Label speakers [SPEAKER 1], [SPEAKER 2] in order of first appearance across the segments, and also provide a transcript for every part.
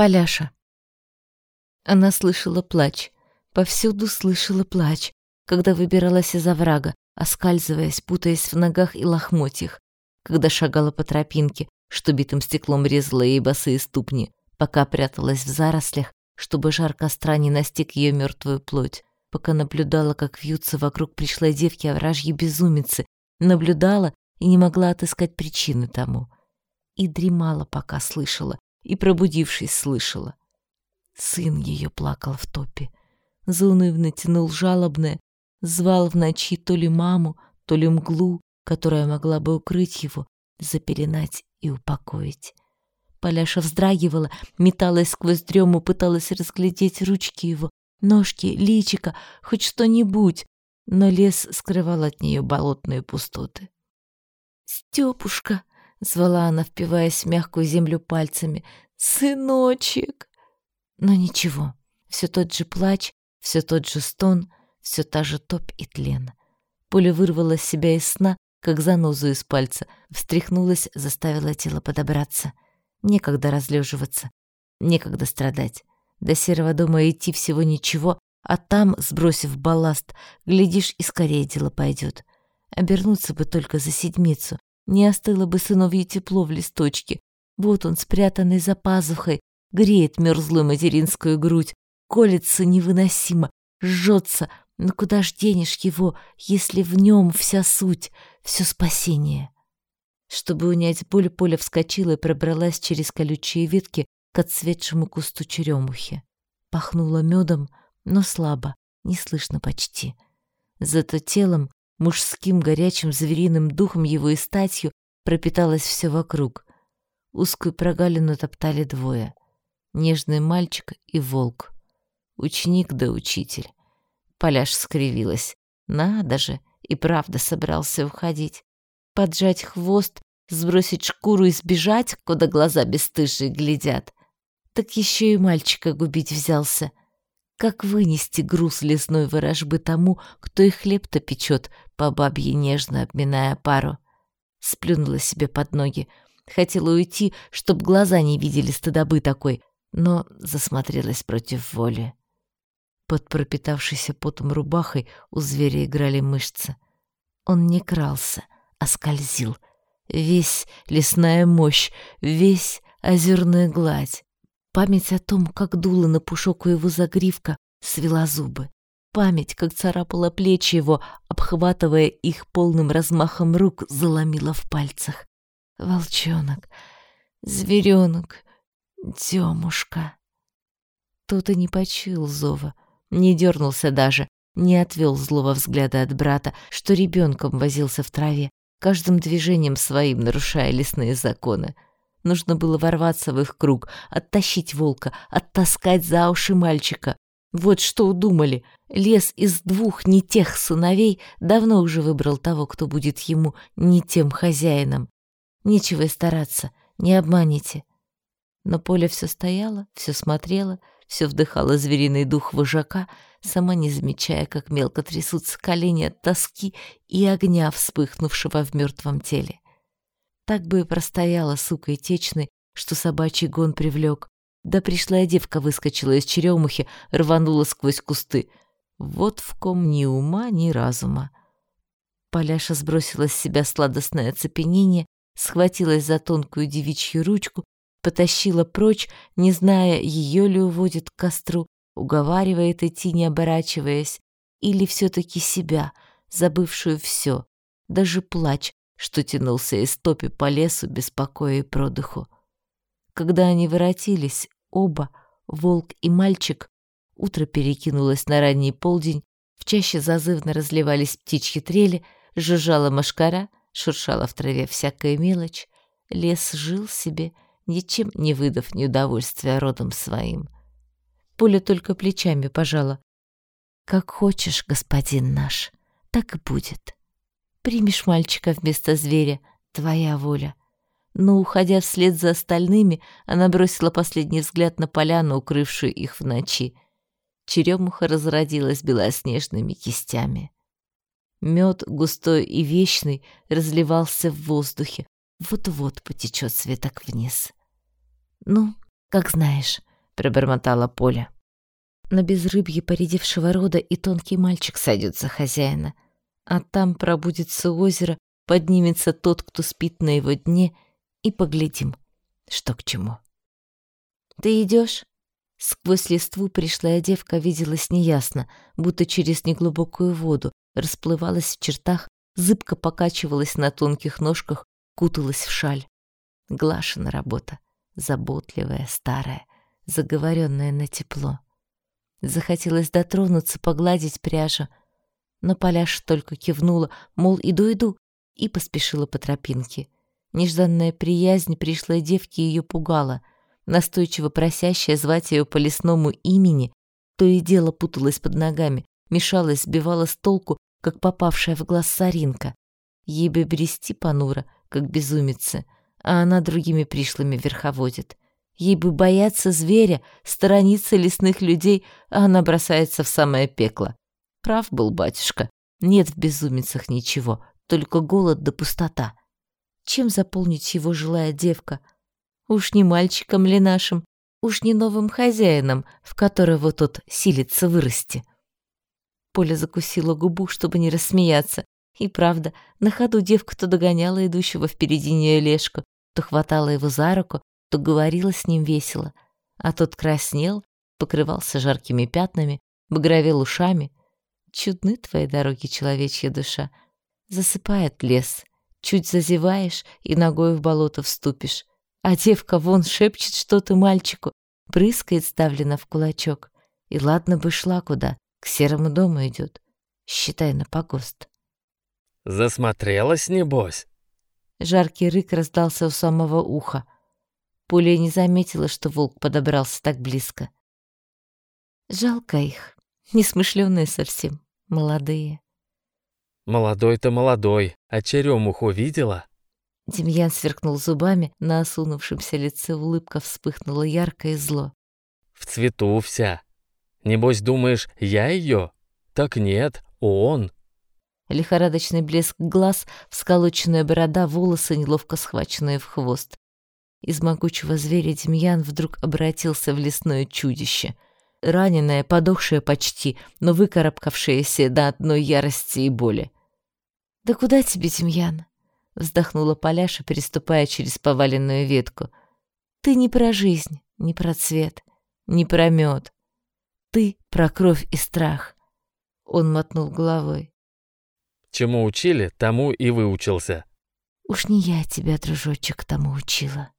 [SPEAKER 1] Поляша. Она слышала плач, повсюду слышала плач, когда выбиралась из оврага, оскальзываясь, путаясь в ногах и лохмотьях, когда шагала по тропинке, что битым стеклом резала ей босые ступни, пока пряталась в зарослях, чтобы жар костра не настиг ее мертвую плоть, пока наблюдала, как вьются вокруг пришлой девки овражьи безумицы, наблюдала и не могла отыскать причины тому. И дремала, пока слышала, и, пробудившись, слышала. Сын ее плакал в топе, заунывно тянул жалобное, звал в ночи то ли маму, то ли мглу, которая могла бы укрыть его, запеленать и упокоить. Поляша вздрагивала, металась сквозь дрему, пыталась разглядеть ручки его, ножки, личика, хоть что-нибудь, но лес скрывал от нее болотные пустоты. «Стёпушка!» — звала она, впиваясь в мягкую землю пальцами. «Сыночек!» Но ничего, все тот же плач, все тот же стон, все та же топь и тлен. Пуля вырвала себя из сна, как занозу из пальца, встряхнулась, заставила тело подобраться. Некогда разлеживаться, некогда страдать. До серого дома идти всего ничего, а там, сбросив балласт, глядишь, и скорее дело пойдет. Обернуться бы только за седмицу, не остыло бы сыновье тепло в листочке. Вот он, спрятанный за пазухой, греет мерзлую материнскую грудь, колется невыносимо, жжется, но куда ж денешь его, если в нем вся суть, все спасение? Чтобы унять боль, Поля вскочила и пробралась через колючие ветки к отцветшему кусту черемухи. Пахнуло медом, но слабо, не слышно почти. Зато телом, мужским горячим звериным духом его и статью пропиталось все вокруг. Узкую прогалину топтали двое. Нежный мальчик и волк. Ученик да учитель. Поляш скривилась. Надо же, и правда собрался уходить. Поджать хвост, сбросить шкуру и сбежать, куда глаза бесстыжие глядят. Так еще и мальчика губить взялся. Как вынести груз лесной ворожбы тому, кто и хлеб-то печет, по бабье нежно обминая пару? Сплюнула себе под ноги. Хотела уйти, чтоб глаза не видели стыдобы такой, но засмотрелась против воли. Под пропитавшейся потом рубахой у зверя играли мышцы. Он не крался, а скользил. Весь лесная мощь, весь озерная гладь. Память о том, как дуло на пушок у его загривка, свела зубы. Память, как царапала плечи его, обхватывая их полным размахом рук, заломила в пальцах. Волчонок, зверенок, Демушка. Тот и не почуял зова, не дернулся даже, не отвел злого взгляда от брата, что ребенком возился в траве, каждым движением своим нарушая лесные законы. Нужно было ворваться в их круг, оттащить волка, оттаскать за уши мальчика. Вот что удумали. Лес из двух не тех сыновей давно уже выбрал того, кто будет ему не тем хозяином. Нечего и стараться, не обманите. Но Поля все стояла, все смотрела, все вдыхала звериный дух вожака, сама не замечая, как мелко трясутся колени от тоски и огня, вспыхнувшего в мертвом теле. Так бы и простояла сукой течной, что собачий гон привлек. Да пришлая девка выскочила из черемухи, рванула сквозь кусты. Вот в ком ни ума, ни разума. Поляша сбросила с себя сладостное оцепенение, схватилась за тонкую девичью ручку потащила прочь, не зная, ее ли уводит к костру, уговаривает идти, не оборачиваясь, или все-таки себя, забывшую все, даже плач, что тянулся из топи по лесу без покоя и продыху. Когда они воротились, оба, волк и мальчик, утро перекинулось на ранний полдень, в чаще зазывно разливались птичьи трели, жужжала машкара, шуршала в траве всякая мелочь, лес жил себе — ничем не выдав неудовольствия родом своим. Пуля только плечами пожала. «Как хочешь, господин наш, так и будет. Примешь мальчика вместо зверя, твоя воля». Но, уходя вслед за остальными, она бросила последний взгляд на поляну, укрывшую их в ночи. Черемуха разродилась белоснежными кистями. Мед, густой и вечный, разливался в воздухе, вот-вот потечет светок вниз. «Ну, как знаешь», пробормотала Поля. На безрыбье поредевшего рода и тонкий мальчик сойдет за хозяина, а там пробудется озеро, поднимется тот, кто спит на его дне, и поглядим, что к чему. «Ты идешь? Сквозь листву пришлая девка виделась неясно, будто через неглубокую воду, расплывалась в чертах, зыбко покачивалась на тонких ножках, куталась в шаль. Глашина работа, заботливая, старая, заговоренная на тепло. Захотелось дотронуться, погладить пряжу, но Поляш только кивнула, мол, иду-иду, и поспешила по тропинке. Нежданная приязнь пришлой девки ее пугала. Настойчиво просящая звать ее по лесному имени, то и дело путалась под ногами, мешалась, сбивала с толку, как попавшая в глаз соринка. Ей бы брести понуро, как безумица, а она другими пришлыми верховодит. Ей бы бояться зверя, сторониться лесных людей, а она бросается в самое пекло. Прав был батюшка. Нет в безумицах ничего, только голод да пустота. Чем заполнить его жилая девка? Уж не мальчиком ли нашим, уж не новым хозяином, в которого тот силится вырасти. Поля закусила губу, чтобы не рассмеяться. И правда, на ходу девка то догоняла идущего впереди нее Лешку, то хватала его за руку, то говорила с ним весело, а тот краснел, покрывался жаркими пятнами, багровел ушами. Чудны твои дороги, человечья душа. Засыпает лес, чуть зазеваешь и ногой в болото вступишь, а девка вон шепчет что-то мальчику, прыскает ставлена в кулачок. И ладно бы шла куда, к серому дому идет, считай на погост.
[SPEAKER 2] Засмотрелась, небось?
[SPEAKER 1] Жаркий рык раздался у самого уха. Пуля не заметила, что волк подобрался так близко. Жалко их, несмышленые совсем, молодые.
[SPEAKER 2] Молодой-то молодой, а черемуху видела?
[SPEAKER 1] Демьян сверкнул зубами, на осунувшемся лице улыбка вспыхнула ярко и зло.
[SPEAKER 2] В цвету вся. Небось, думаешь, я ее? Так нет, он.
[SPEAKER 1] Лихорадочный блеск глаз, всколоченная борода, волосы, неловко схваченные в хвост. Из могучего зверя Демьян вдруг обратился в лесное чудище. Раненое, подохшее почти, но выкарабкавшееся до одной ярости и боли. «Да куда тебе, Демьян?» — вздохнула Поляша, переступая через поваленную ветку. «Ты не про жизнь, не про цвет, не про мед. Ты про кровь и страх». Он мотнул головой.
[SPEAKER 2] «Чему учили, тому и выучился».
[SPEAKER 1] «Уж не я тебя, дружочек, тому учила».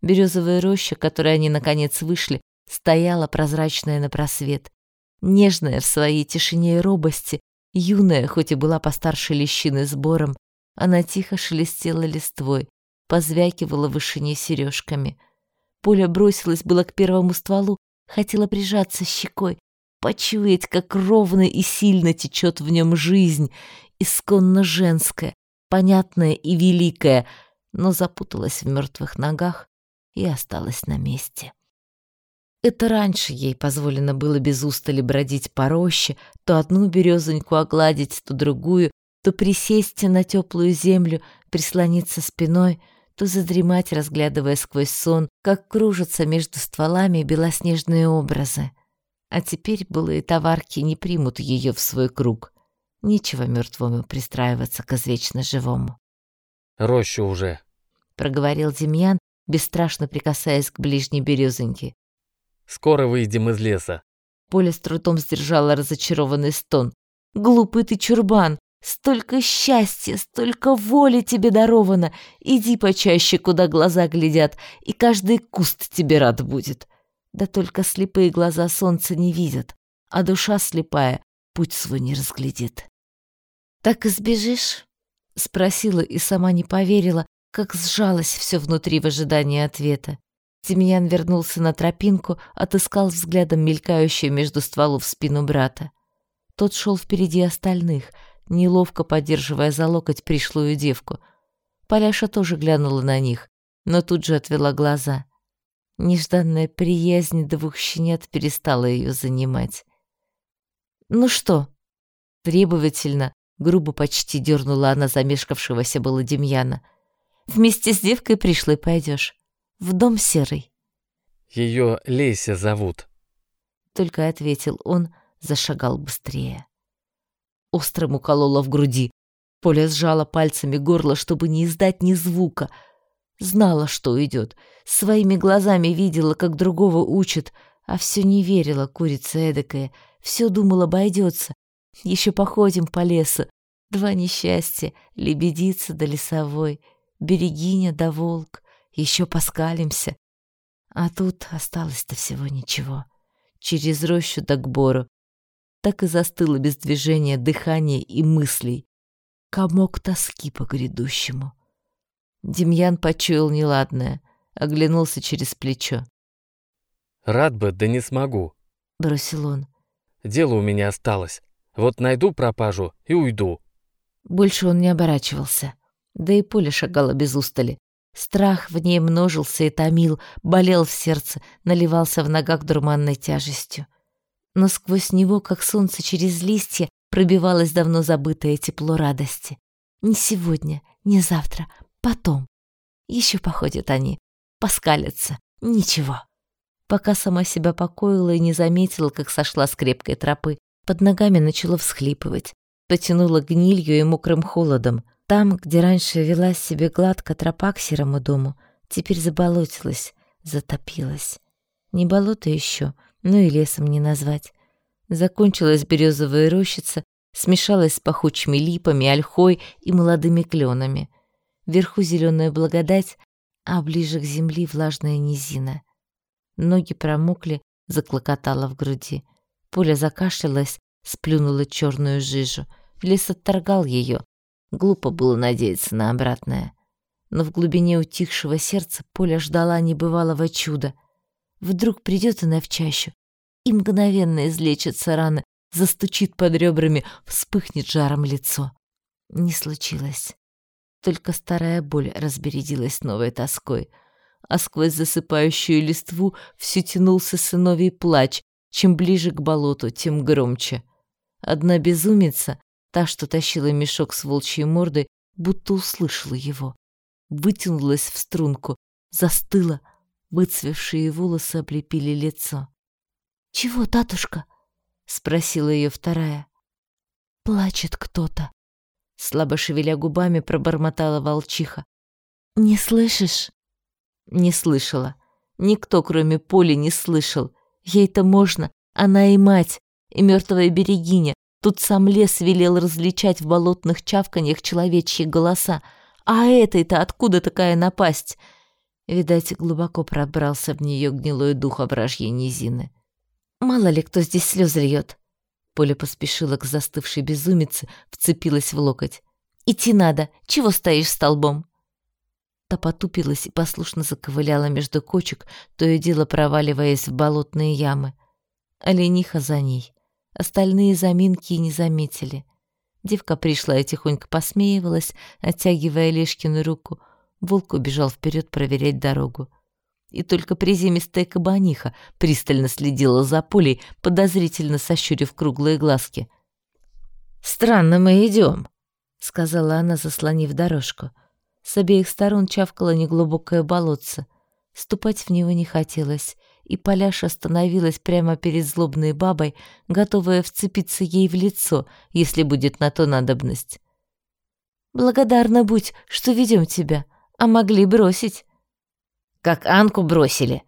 [SPEAKER 1] Березовая роща, которой они наконец вышли, стояла прозрачная на просвет, нежная в своей тишине и робости, юная, хоть и была постарше лещины сбором, она тихо шелестела листвой, позвякивала в вышине сережками. Поля бросилась было к первому стволу, хотела прижаться щекой, почуять, как ровно и сильно течет в нем жизнь, исконно женская, понятная и великая, но запуталась в мертвых ногах и осталась на месте. Это раньше ей позволено было без устали бродить по роще, то одну березоньку огладить, то другую, то присесть на теплую землю, прислониться спиной, то задремать, разглядывая сквозь сон, как кружатся между стволами белоснежные образы. А теперь былые товарки не примут ее в свой круг. Нечего мертвому пристраиваться к извечно живому.
[SPEAKER 2] «Рощу уже», —
[SPEAKER 1] проговорил Демьян, бесстрашно прикасаясь к ближней березоньке.
[SPEAKER 2] «Скоро выйдем из леса».
[SPEAKER 1] Поля с трудом сдержала разочарованный стон. «Глупый ты чурбан! Столько счастья, столько воли тебе даровано! Иди почаще, куда глаза глядят, и каждый куст тебе рад будет. Да только слепые глаза солнца не видят, а душа слепая путь свой не разглядит». «Так и сбежишь?» — спросила и сама не поверила, как сжалось все внутри в ожидании ответа. Демьян вернулся на тропинку, отыскал взглядом мелькающую между стволов спину брата. Тот шел впереди остальных, неловко поддерживая за локоть пришлую девку. Поляша тоже глянула на них, но тут же отвела глаза. Нежданная приязнь двух щенят перестала ее занимать. «Ну что?» Требовательно, грубо почти дернула она замешкавшегося было Демьяна. Вместе с девкой пришлой пойдешь. В дом серый.
[SPEAKER 2] Ее Леся зовут.
[SPEAKER 1] Только ответил он, зашагал быстрее. Острым уколола в груди. Поля сжала пальцами горло, чтобы не издать ни звука. Знала, что уйдет. Своими глазами видела, как другого учат, а все не верила, курица эдакая. Все думала, обойдется. Еще походим по лесу. Два несчастья, лебедица да лесовой, берегиня да волк. Еще поскалимся. А тут осталось-то всего ничего. Через рощу да к бору. Так и застыло без движения дыхания и мыслей. Комок тоски по грядущему. Демьян почуял неладное, оглянулся через плечо.
[SPEAKER 2] «Рад бы, да не смогу», —
[SPEAKER 1] бросил он.
[SPEAKER 2] «Дело у меня осталось. Вот найду пропажу и уйду».
[SPEAKER 1] Больше он не оборачивался. Да и поле шагало без устали. Страх в ней множился и томил, болел в сердце, наливался в ногах дурманной тяжестью. Но сквозь него, как солнце через листья, пробивалось давно забытое тепло радости. Не сегодня, не завтра, потом. Еще походят они, поскалятся, ничего. Пока сама себя покоила и не заметила, как сошла с крепкой тропы, под ногами начала всхлипывать, потянула гнилью и мокрым холодом. Там, где раньше велась себе гладко тропа к серому дому, теперь заболотилась, затопилась. Не болото еще, но и лесом не назвать. Закончилась березовая рощица, смешалась с пахучими липами, ольхой и молодыми кленами. Вверху зеленая благодать, а ближе к земле влажная низина. Ноги промокли, заклокотала в груди. Пуля закашлялась, сплюнула черную жижу. Лес отторгал ее. Глупо было надеяться на обратное. Но в глубине утихшего сердца Поля ждала небывалого чуда. Вдруг придет она в чащу, и мгновенно излечится раны, застучит под ребрами, вспыхнет жаром лицо. Не случилось. Только старая боль разбередилась новой тоской, а сквозь засыпающую листву все тянулся сыновий плач, чем ближе к болоту, тем громче. Одна безумица, та, что тащила мешок с волчьей мордой, будто услышала его. Вытянулась в струнку, застыла, выцвевшие волосы облепили лицо. «Чего, татушка?» — спросила ее вторая. «Плачет кто-то», — слабо шевеля губами пробормотала волчиха. «Не слышишь?» Не слышала. Никто, кроме Поли, не слышал. Ей-то можно, она и мать, и мертвая берегиня. Тут сам лес велел различать в болотных чавканьях человечьи голоса. А этой-то откуда такая напасть? Видать, глубоко пробрался в нее гнилой дух ображьей низины. Мало ли кто здесь слезы льет. Поля поспешила к застывшей безумице, вцепилась в локоть. «Идти надо! Чего стоишь столбом?» Та потупилась и послушно заковыляла между кочек, то и дело проваливаясь в болотные ямы. Олениха за ней. Остальные заминки не заметили. Девка пришла и тихонько посмеивалась, оттягивая Лешкину руку. Волк убежал вперед проверять дорогу. И только приземистая кабаниха пристально следила за полей, подозрительно сощурив круглые глазки. «Странно мы идем», — сказала она, заслонив дорожку. — с обеих сторон чавкало неглубокое болотце. Ступать в него не хотелось, и Поляша остановилась прямо перед злобной бабой, готовая вцепиться ей в лицо, если будет на то надобность. «Благодарна будь, что ведем тебя, а могли бросить». «Как Анку бросили!»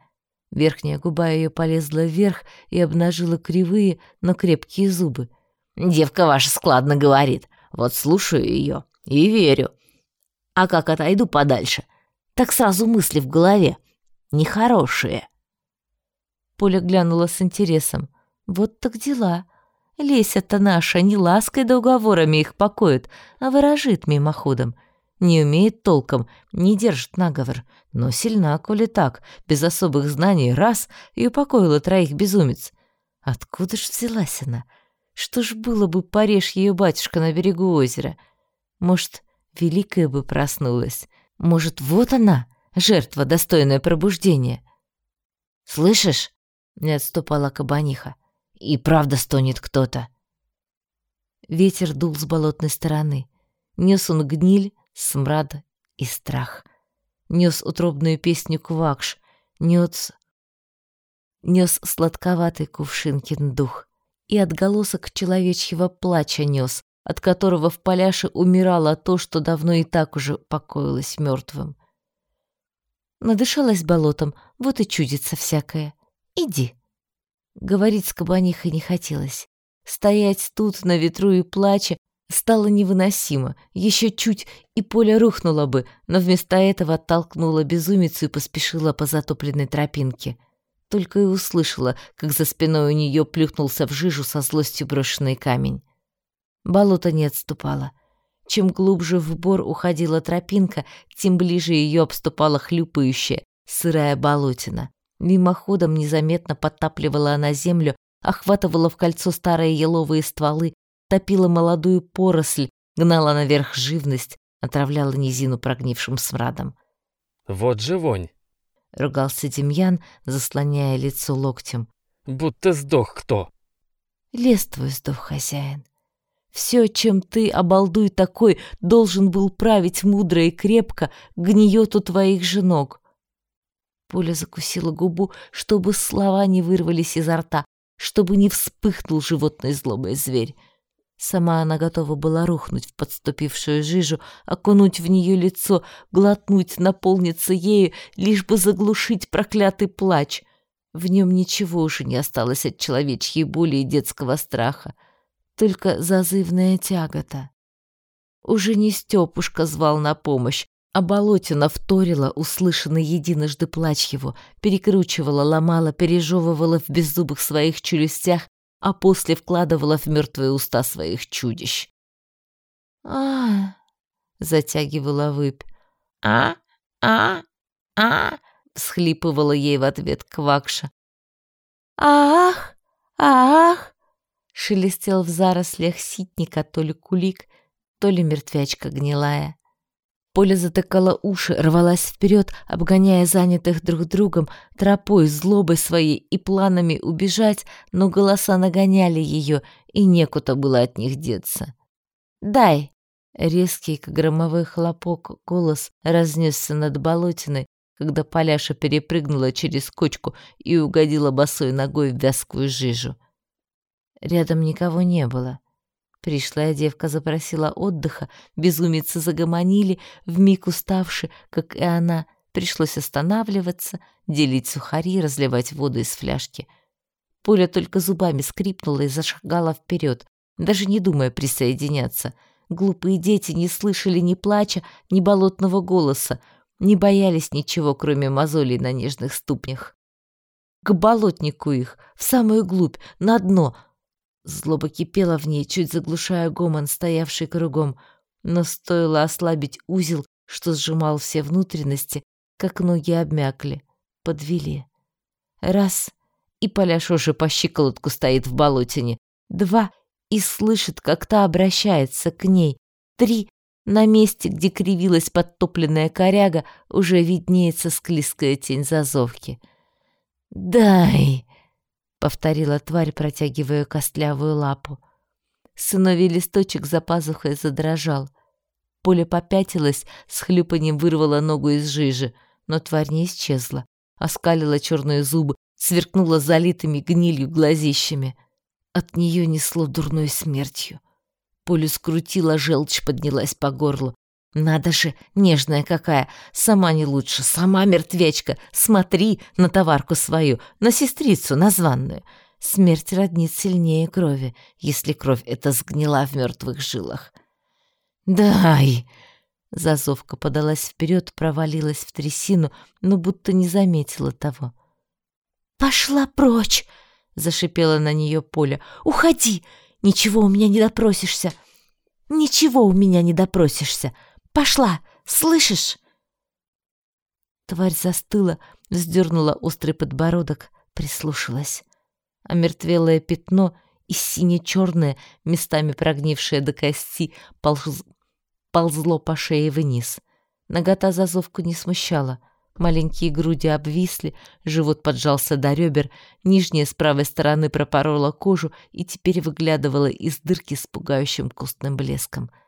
[SPEAKER 1] Верхняя губа ее полезла вверх и обнажила кривые, но крепкие зубы. «Девка ваша складно говорит. Вот слушаю ее и верю. А как отойду подальше, так сразу мысли в голове. Нехорошие. Поля глянула с интересом. Вот так дела. Леся-то наша не лаской да уговорами их покоит, а выражит мимоходом. Не умеет толком, не держит наговор, но сильна, коли так, без особых знаний, раз, и упокоила троих безумец. Откуда ж взялась она? Что ж было бы, порежь ее батюшка на берегу озера? Может, Великая бы проснулась. Может, вот она, жертва, достойная пробуждения. «Слышишь?» — не отступала кабаниха. «И правда стонет кто-то». Ветер дул с болотной стороны. Нес он гниль, смрад и страх. Нес утробную песню квакш, нес нес сладковатый кувшинкин дух и отголосок человечьего плача нес, от которого в поляше умирало то, что давно и так уже покоилось мертвым. Надышалась болотом, вот и чудится всякое. Иди. Говорить с кабанихой не хотелось. Стоять тут на ветру и плача стало невыносимо. Еще чуть, и поле рухнуло бы, но вместо этого оттолкнула безумицу и поспешила по затопленной тропинке. Только и услышала, как за спиной у нее плюхнулся в жижу со злостью брошенный камень. Болото не отступало. Чем глубже в бор уходила тропинка, тем ближе ее обступала хлюпающая, сырая болотина. Мимоходом незаметно подтапливала она землю, охватывала в кольцо старые еловые стволы, топила молодую поросль, гнала наверх живность, отравляла низину прогнившим смрадом.
[SPEAKER 2] «Вот же вонь!»
[SPEAKER 1] — ругался Демьян, заслоняя лицо локтем.
[SPEAKER 2] «Будто сдох кто!»
[SPEAKER 1] «Лес твой сдох, хозяин. Все, чем ты, обалдуй такой, должен был править мудро и крепко, гниет у твоих же ног. Поля закусила губу, чтобы слова не вырвались изо рта, чтобы не вспыхнул животный злобой зверь. Сама она готова была рухнуть в подступившую жижу, окунуть в нее лицо, глотнуть, наполниться ею, лишь бы заглушить проклятый плач. В нем ничего уже не осталось от человечьей боли и детского страха только зазывная тягота. Уже не Стёпушка звал на помощь, а Болотина вторила услышанный единожды плач его, перекручивала, ломала, пережевывала в беззубых своих челюстях, а после вкладывала в мертвые уста своих чудищ. а затягивала выпь. «А? А? А?» — всхлипывала ей в ответ Квакша. «Ах! Ах!» шелестел в зарослях ситника то ли кулик, то ли мертвячка гнилая. Поля затыкала уши, рвалась вперед, обгоняя занятых друг другом, тропой, злобой своей и планами убежать, но голоса нагоняли ее, и некуда было от них деться. «Дай!» Резкий, как громовой хлопок, голос разнесся над болотиной, когда Поляша перепрыгнула через кочку и угодила босой ногой в вязкую жижу. Рядом никого не было. Пришлая девка запросила отдыха, безумицы загомонили, вмиг уставши, как и она. Пришлось останавливаться, делить сухари, разливать воду из фляжки. Поля только зубами скрипнула и зашагала вперед, даже не думая присоединяться. Глупые дети не слышали ни плача, ни болотного голоса, не боялись ничего, кроме мозолей на нежных ступнях. К болотнику их, в самую глубь, на дно — Злоба кипела в ней, чуть заглушая гомон, стоявший кругом, но стоило ослабить узел, что сжимал все внутренности, как ноги обмякли, подвели. Раз — и Поляш уже по щиколотку стоит в болотине. Два — и слышит, как та обращается к ней. Три — на месте, где кривилась подтопленная коряга, уже виднеется склизкая тень зазовки. «Дай!» Повторила тварь, протягивая костлявую лапу. Сыновий листочек за пазухой задрожал. Поле попятилась, с хлюпанием вырвала ногу из жижи, но тварь не исчезла. Оскалила черные зубы, сверкнула залитыми гнилью глазищами. От нее несло дурной смертью. Полю скрутила, желчь поднялась по горлу. Надо же, нежная какая, сама не лучше, сама мертвечка. Смотри на товарку свою, на сестрицу названную. Смерть роднит сильнее крови, если кровь эта сгнила в мертвых жилах. «Дай!» Зазовка подалась вперед, провалилась в трясину, но будто не заметила того. «Пошла прочь!» — зашипела на нее Поля. «Уходи! Ничего у меня не допросишься! Ничего у меня не допросишься!» Пошла, слышишь?» Тварь застыла, вздернула острый подбородок, прислушалась. Омертвелое пятно и сине-черное, местами прогнившее до кости, полз... ползло по шее вниз. Нагота зазовку не смущала. Маленькие груди обвисли, живот поджался до ребер, нижняя с правой стороны пропорола кожу и теперь выглядывала из дырки с пугающим кустным блеском —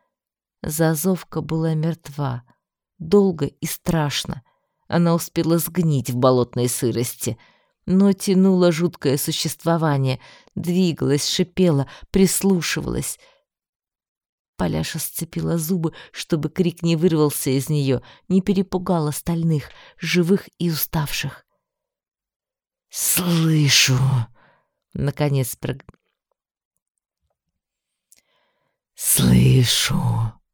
[SPEAKER 1] Зазовка была мертва. Долго и страшно. Она успела сгнить в болотной сырости. но тянуло жуткое существование, двигалась, шипела, прислушивалась. Поляша сцепила зубы, чтобы крик не вырвался из нее, не перепугал остальных, живых и уставших. «Слышу!» — наконец прог... «Слышу!» —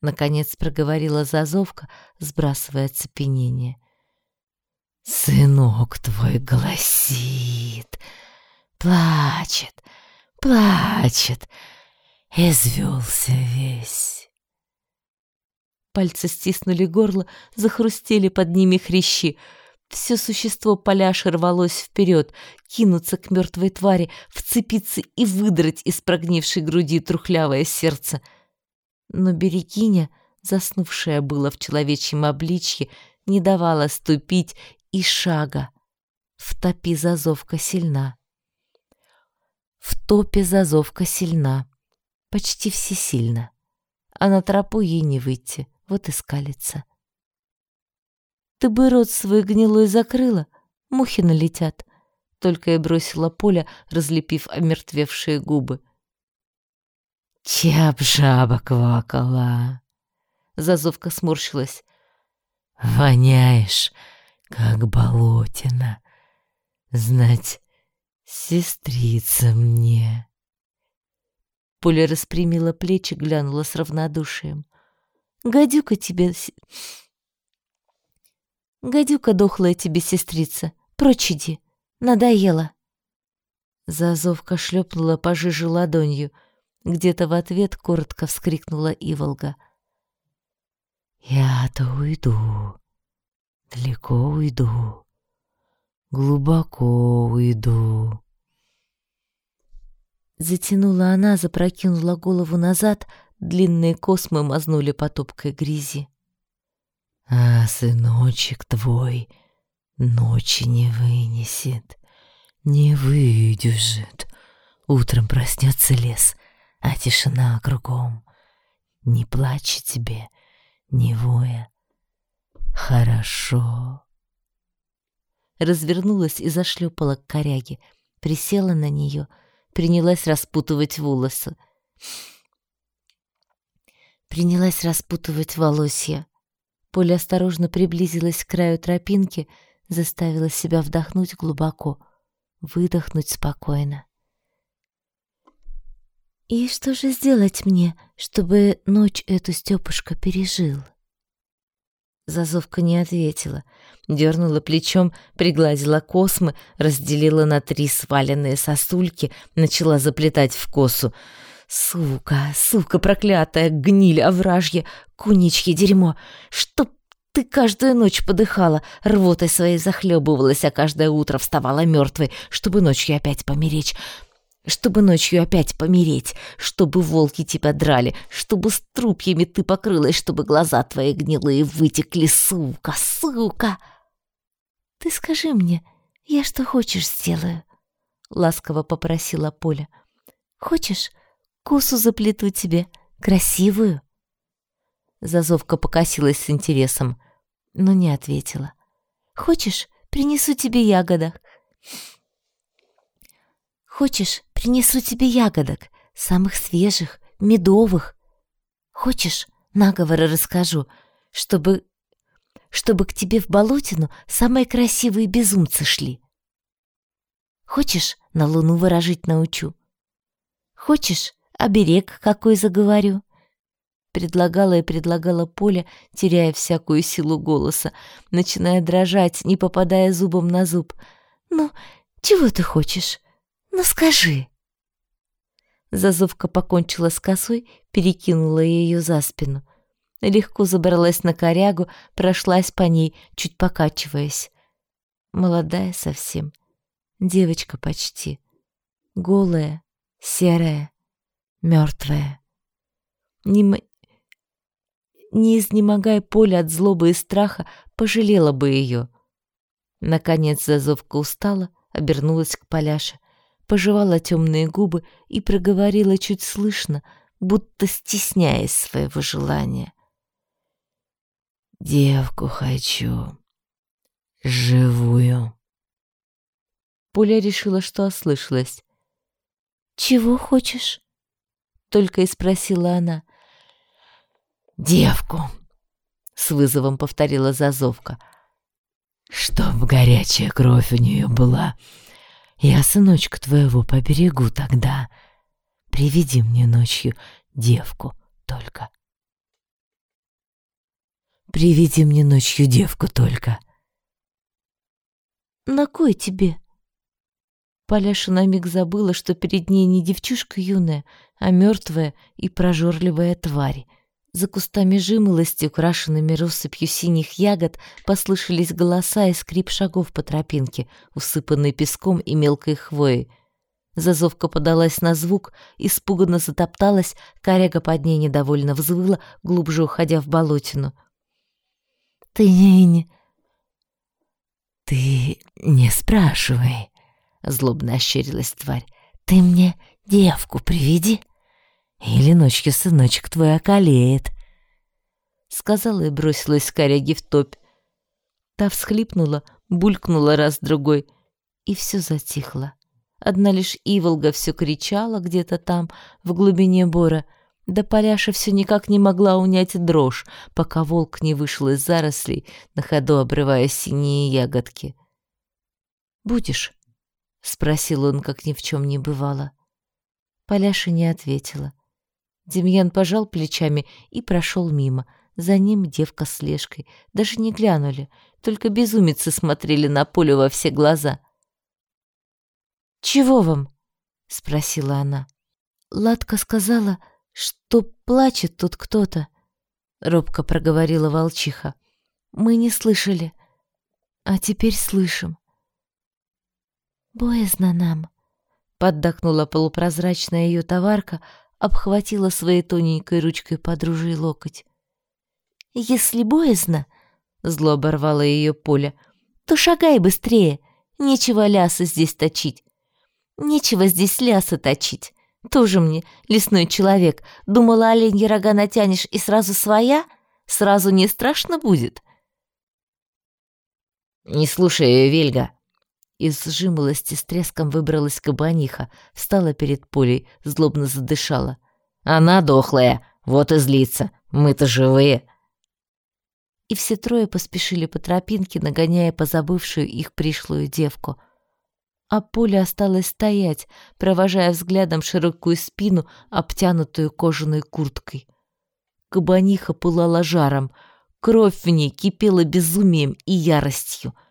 [SPEAKER 1] наконец проговорила Зазовка, сбрасывая оцепенение. «Сынок твой гласит, плачет, плачет, извелся весь». Пальцы стиснули горло, захрустели под ними хрящи. Все существо Поляши рвалось вперед, кинуться к мертвой твари, вцепиться и выдрать из прогнившей груди трухлявое сердце. Но Берегиня, заснувшая было в человечьем обличье, не давала ступить и шага. В топе зазовка сильна. В топе зазовка сильна. Почти всесильна. А на тропу ей не выйти, вот и скалится. Ты бы рот свой гнилой закрыла, мухи налетят. Только и бросила Поля, разлепив омертвевшие губы. Чап жаба квакала. Зазовка сморщилась. Воняешь, как болотина. Знать, сестрица мне. Поля распрямила плечи, глянула с равнодушием. Гадюка тебе... Гадюка дохлая тебе, сестрица. Прочь иди. Надоело. Зазовка шлепнула пожиже ладонью. Где-то в ответ коротко вскрикнула Иволга. «Я-то уйду, Далеко уйду, глубоко уйду. Затянула она, запрокинула голову назад, длинные космы мазнули по топкой грязи. А сыночек твой ночи не вынесет, не выдержит. Утром проснется лес, а тишина кругом. Не плачь тебе, не воя, Хорошо. Развернулась и зашлепала к коряге, присела на нее, принялась распутывать волосы. Принялась распутывать волосья. Поля осторожно приблизилась к краю тропинки, заставила себя вдохнуть глубоко, выдохнуть спокойно. «И что же сделать мне, чтобы ночь эту Стёпушка пережил?» Зазовка не ответила. Дернула плечом, пригладила космы, разделила на три сваленные сосульки, начала заплетать в косу. «Сука, сука проклятая, гниль овражья, куничье дерьмо! Чтоб ты каждую ночь подыхала, рвотой своей захлебывалась, а каждое утро вставала мертвой, чтобы ночью опять помереть чтобы ночью опять помереть, чтобы волки тебя драли, чтобы с трупьями ты покрылась, чтобы глаза твои гнилые вытекли, сука, сука. Ты скажи мне, я что хочешь сделаю, ласково попросила Поля. Хочешь, косу заплету тебе, красивую? Зазовка покосилась с интересом, но не ответила. Хочешь, принесу тебе ягодок? Хочешь, принесу тебе ягодок, самых свежих, медовых. Хочешь, наговоры расскажу, чтобы... чтобы к тебе в болотину самые красивые безумцы шли. Хочешь, на луну выражить научу? Хочешь, оберег какой заговорю? Предлагала и предлагала Поля, теряя всякую силу голоса, начиная дрожать, не попадая зубом на зуб. «Ну, чего ты хочешь? Ну скажи. Зазовка покончила с косой, перекинула ее за спину. Легко забралась на корягу, прошлась по ней, чуть покачиваясь. Молодая совсем, девочка почти. Голая, серая, мертвая. Не, не изнемогая поле от злобы и страха, пожалела бы ее. Наконец Зазовка устала, обернулась к Поляше пожевала темные губы и проговорила чуть слышно, будто стесняясь своего желания. «Девку хочу, живую». Поля решила, что ослышалась. «Чего хочешь?» — только и спросила она.
[SPEAKER 3] «Девку!» — с вызовом повторила Зазовка. «Чтоб горячая кровь у нее была. Я сыночка твоего поберегу тогда. Приведи мне ночью девку только». «Приведи мне ночью девку только».
[SPEAKER 1] «На кой тебе?» Поляша на миг забыла, что перед ней не девчушка юная, а мертвая и прожорливая тварь. За кустами жимолости, украшенными россыпью синих ягод, послышались голоса и скрип шагов по тропинке, усыпанной песком и мелкой хвоей. Зазовка подалась на звук, испуганно затопталась, коряга под ней недовольно взвыла, глубже уходя в болотину.
[SPEAKER 3] «Ты не... ты не спрашивай», — злобно ощерилась тварь. «Ты мне девку приведи, или ночью сыночек твой околеет», —
[SPEAKER 1] сказала и бросилась к коряге в топь. Та всхлипнула, булькнула раз-другой, и все затихло. Одна лишь Иволга все кричала где-то там, в глубине бора, да Поляша все никак не могла унять дрожь, пока волк не вышел из зарослей, на ходу обрывая синие ягодки. «Будешь?» — спросил он, как ни в чем не бывало. Поляша не ответила. Демьян пожал плечами и прошел мимо. За ним девка с Лешкой. Даже не глянули, только безумицы смотрели на поле во все глаза. «Чего вам?» — спросила она. Ладка сказала, что плачет тут кто-то, — робко проговорила волчиха. «Мы не слышали, а теперь слышим. «Боязно нам», — поддакнула полупрозрачная ее товарка, обхватила своей тоненькой ручкой подружий локоть. «Если боязно», — зло оборвала ее Поля, — «то шагай быстрее, нечего ляса здесь точить. Нечего здесь ляса точить. Тоже мне, лесной человек, думала, оленьи рога натянешь и сразу своя? Сразу не страшно будет?»
[SPEAKER 3] «Не слушай ее, Вельга»,
[SPEAKER 1] из жимолости с треском выбралась кабаниха, встала перед полей, злобно задышала.
[SPEAKER 3] «Она дохлая, вот и злится. Мы-то живые!»
[SPEAKER 1] И все трое поспешили по тропинке, нагоняя позабывшую их пришлую девку. А Поля осталась стоять, провожая взглядом широкую спину, обтянутую кожаной курткой. Кабаниха пылала жаром, кровь в ней кипела безумием и яростью —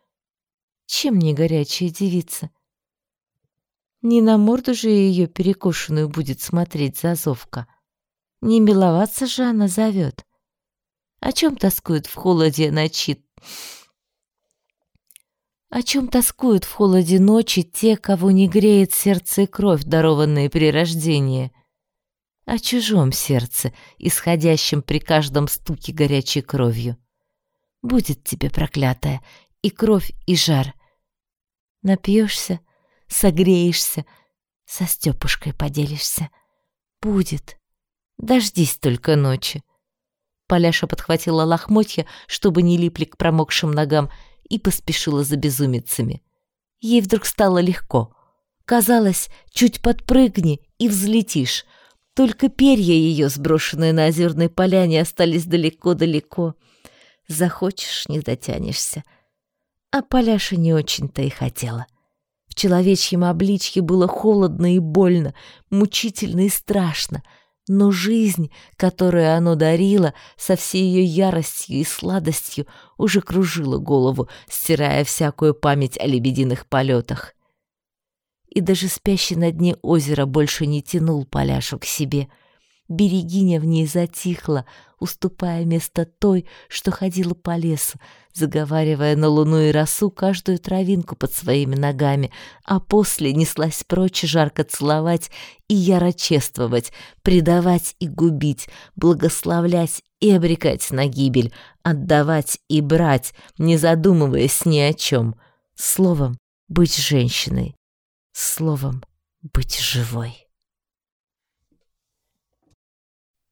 [SPEAKER 1] чем не горячая девица? Не на морду же ее перекошенную будет смотреть зазовка. Не миловаться же она зовет. О чем тоскует в холоде ночи? О чем тоскуют в холоде ночи те, кого не греет сердце и кровь, дарованные при рождении? О чужом сердце, исходящем при каждом стуке горячей кровью. Будет тебе, проклятая, и кровь, и жар. Напьешься, согреешься, со Степушкой поделишься. Будет. Дождись только ночи. Поляша подхватила лохмотья, чтобы не липли к промокшим ногам, и поспешила за безумицами. Ей вдруг стало легко. Казалось, чуть подпрыгни и взлетишь. Только перья ее, сброшенные на озерной поляне, остались далеко-далеко. Захочешь — не дотянешься. А Поляша не очень-то и хотела. В человечьем обличье было холодно и больно, мучительно и страшно, но жизнь, которую оно дарило, со всей ее яростью и сладостью, уже кружила голову, стирая всякую память о лебединых полетах. И даже спящий на дне озера больше не тянул Поляшу к себе — Берегиня в ней затихла, уступая место той, что ходила по лесу, заговаривая на луну и росу каждую травинку под своими ногами, а после неслась прочь жарко целовать и яро чествовать, предавать и губить, благословлять и обрекать на гибель, отдавать и брать, не задумываясь ни о чем. Словом, быть женщиной. Словом, быть живой.